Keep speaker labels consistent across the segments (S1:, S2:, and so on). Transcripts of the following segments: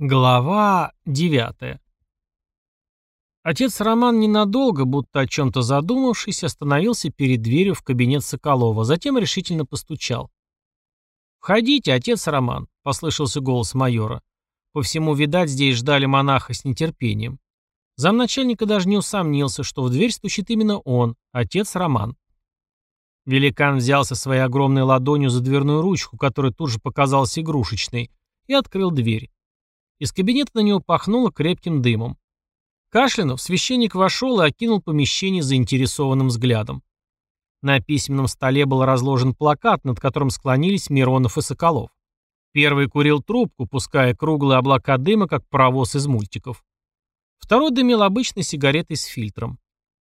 S1: Глава 9 Отец Роман ненадолго, будто о чем-то задумавшись, остановился перед дверью в кабинет Соколова, затем решительно постучал. «Входите, отец Роман», — послышался голос майора. По всему, видать, здесь ждали монаха с нетерпением. Замначальника даже не усомнился, что в дверь стучит именно он, отец Роман. Великан взялся своей огромной ладонью за дверную ручку, которая тут же показалась игрушечной, и открыл дверь. Из кабинета на него пахнуло крепким дымом. Кашлянув, священник вошел и окинул помещение заинтересованным взглядом. На письменном столе был разложен плакат, над которым склонились Миронов и Соколов. Первый курил трубку, пуская круглые облака дыма, как паровоз из мультиков. Второй дымил обычной сигаретой с фильтром.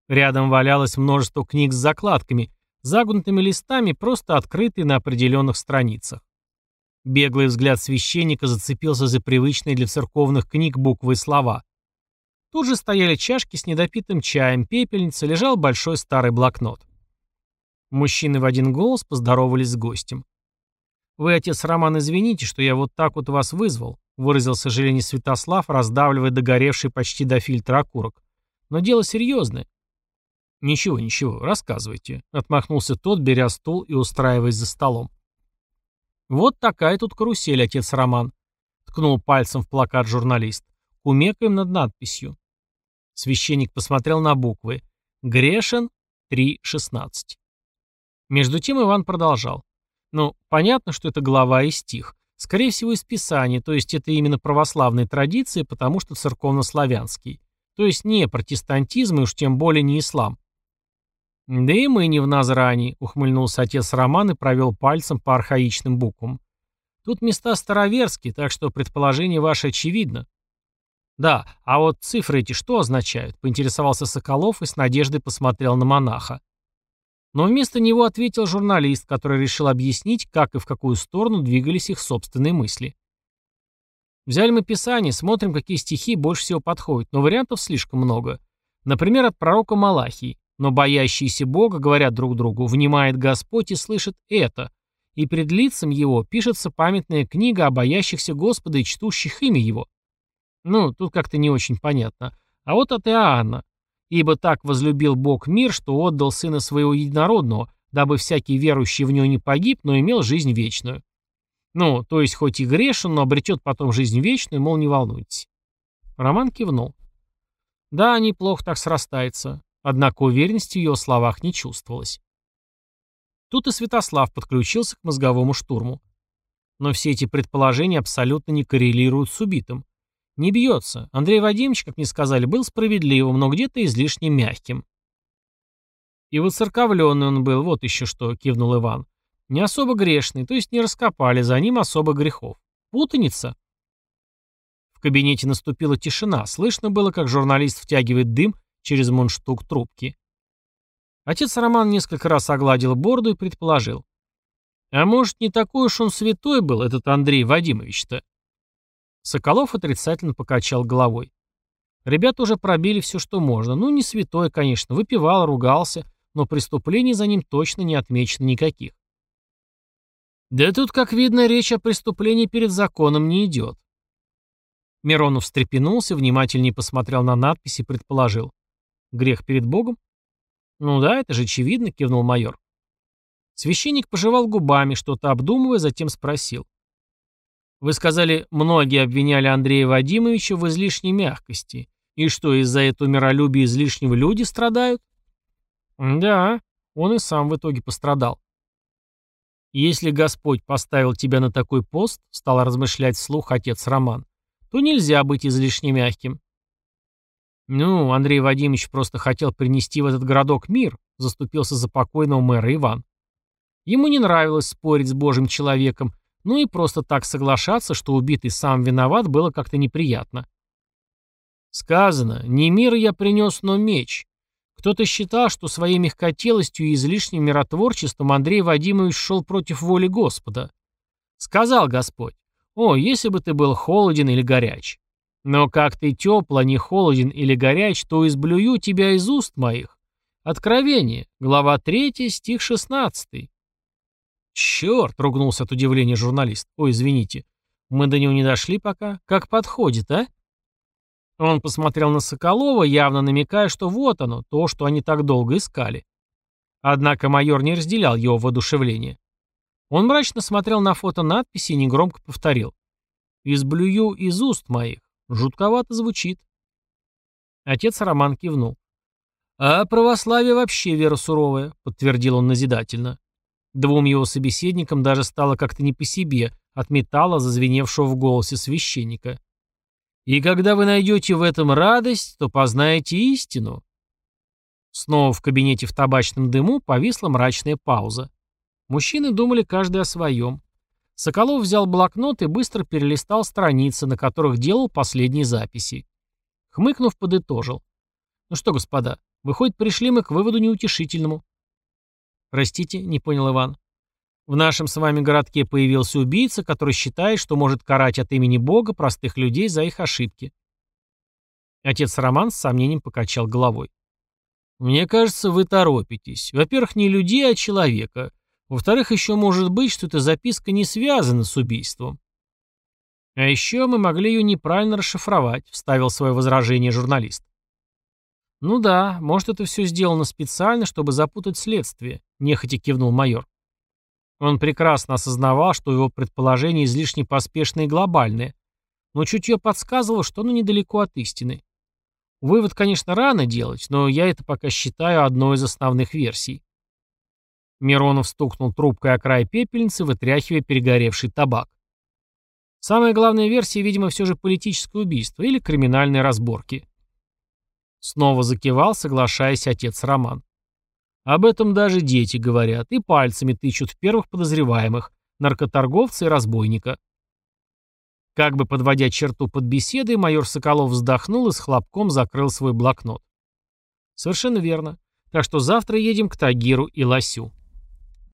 S1: Рядом валялось множество книг с закладками, загнутыми листами, просто открытые на определенных страницах. Беглый взгляд священника зацепился за привычные для церковных книг буквы и слова. Тут же стояли чашки с недопитым чаем, пепельница, лежал большой старый блокнот. Мужчины в один голос поздоровались с гостем. «Вы, отец Роман, извините, что я вот так вот вас вызвал», выразил сожаление Святослав, раздавливая догоревший почти до фильтра окурок. «Но дело серьезное». «Ничего, ничего, рассказывайте», — отмахнулся тот, беря стул и устраиваясь за столом. «Вот такая тут карусель, отец Роман», — ткнул пальцем в плакат журналист. «Кумекаем над надписью». Священник посмотрел на буквы. «Грешен 3.16». Между тем Иван продолжал. «Ну, понятно, что это глава и стих. Скорее всего, из Писания, то есть это именно православные традиции, потому что церковнославянский. То есть не протестантизм и уж тем более не ислам. «Да и мы не в Назране», — ухмыльнулся отец Роман и провел пальцем по архаичным буквам. «Тут места староверские, так что предположение ваше очевидно». «Да, а вот цифры эти что означают?» — поинтересовался Соколов и с надеждой посмотрел на монаха. Но вместо него ответил журналист, который решил объяснить, как и в какую сторону двигались их собственные мысли. Взяли мы Писание, смотрим, какие стихи больше всего подходят, но вариантов слишком много. Например, от пророка Малахии. Но боящиеся Бога говорят друг другу, внимает Господь и слышит это, и пред лицем его пишется памятная книга о боящихся Господа и чтущих имя его. Ну, тут как-то не очень понятно. А вот от Иоанна. «Ибо так возлюбил Бог мир, что отдал Сына Своего Единородного, дабы всякий верующий в Него не погиб, но имел жизнь вечную». Ну, то есть хоть и грешен, но обретет потом жизнь вечную, мол, не волнуйтесь. Роман кивнул. Да, неплохо так срастается. Однако уверенности в его словах не чувствовалось. Тут и Святослав подключился к мозговому штурму. Но все эти предположения абсолютно не коррелируют с убитым. Не бьется. Андрей Вадимович, как мне сказали, был справедливым, но где-то излишне мягким. И воцерковленный он был, вот еще что, кивнул Иван. Не особо грешный, то есть не раскопали за ним особо грехов. Путаница. В кабинете наступила тишина. Слышно было, как журналист втягивает дым через мундштук трубки. Отец Роман несколько раз огладил бороду и предположил. А может, не такой уж он святой был, этот Андрей Вадимович-то? Соколов отрицательно покачал головой. Ребята уже пробили все, что можно. Ну, не святой, конечно, выпивал, ругался, но преступлений за ним точно не отмечено никаких. Да тут, как видно, речь о преступлении перед законом не идет. Миронов встрепенулся, внимательнее посмотрел на надпись и предположил. Грех перед Богом? Ну да, это же очевидно, кивнул майор. Священник пожевал губами, что-то обдумывая, затем спросил. Вы сказали, многие обвиняли Андрея Вадимовича в излишней мягкости. И что, из-за этого миролюбия излишнего люди страдают? Да, он и сам в итоге пострадал. Если Господь поставил тебя на такой пост, стал размышлять вслух отец Роман, то нельзя быть излишне мягким. «Ну, Андрей Вадимович просто хотел принести в этот городок мир», заступился за покойного мэра Иван. Ему не нравилось спорить с божьим человеком, ну и просто так соглашаться, что убитый сам виноват, было как-то неприятно. Сказано, не мир я принес, но меч. Кто-то считал, что своей мягкотелостью и излишним миротворчеством Андрей Вадимович шел против воли Господа. Сказал Господь, о, если бы ты был холоден или горяч. Но как ты тепло, не холоден или горяч, то изблюю тебя из уст моих. Откровение, глава 3, стих 16. Черт, ругнулся от удивления журналист. Ой, извините. Мы до него не дошли пока. Как подходит, а? Он посмотрел на Соколова, явно намекая, что вот оно, то, что они так долго искали. Однако майор не разделял его воодушевление. Он мрачно смотрел на фото надписи и негромко повторил. «Изблюю из уст моих. Жутковато звучит». Отец Роман кивнул. «А православие вообще вера суровая», — подтвердил он назидательно. Двум его собеседникам даже стало как-то не по себе от металла, зазвеневшего в голосе священника. «И когда вы найдете в этом радость, то познаете истину». Снова в кабинете в табачном дыму повисла мрачная пауза. Мужчины думали каждый о своем. Соколов взял блокнот и быстро перелистал страницы, на которых делал последние записи. Хмыкнув, подытожил. «Ну что, господа, выходит, пришли мы к выводу неутешительному». «Простите», — не понял Иван. «В нашем с вами городке появился убийца, который считает, что может карать от имени Бога простых людей за их ошибки». Отец Роман с сомнением покачал головой. «Мне кажется, вы торопитесь. Во-первых, не людей, а человека. Во-вторых, еще может быть, что эта записка не связана с убийством. А еще мы могли ее неправильно расшифровать, вставил свое возражение журналист. Ну да, может, это все сделано специально, чтобы запутать следствие, нехотя кивнул майор. Он прекрасно осознавал, что его предположение излишне поспешное и глобальное, но чутье подсказывало, что оно недалеко от истины. Вывод, конечно, рано делать, но я это пока считаю одной из основных версий. Миронов стукнул трубкой о край пепельницы, вытряхивая перегоревший табак. Самая главная версия, видимо, все же политическое убийство или криминальные разборки. Снова закивал, соглашаясь отец Роман. Об этом даже дети говорят и пальцами тычут в первых подозреваемых, наркоторговца и разбойника. Как бы подводя черту под беседой, майор Соколов вздохнул и с хлопком закрыл свой блокнот. Совершенно верно. Так что завтра едем к Тагиру и Лосю.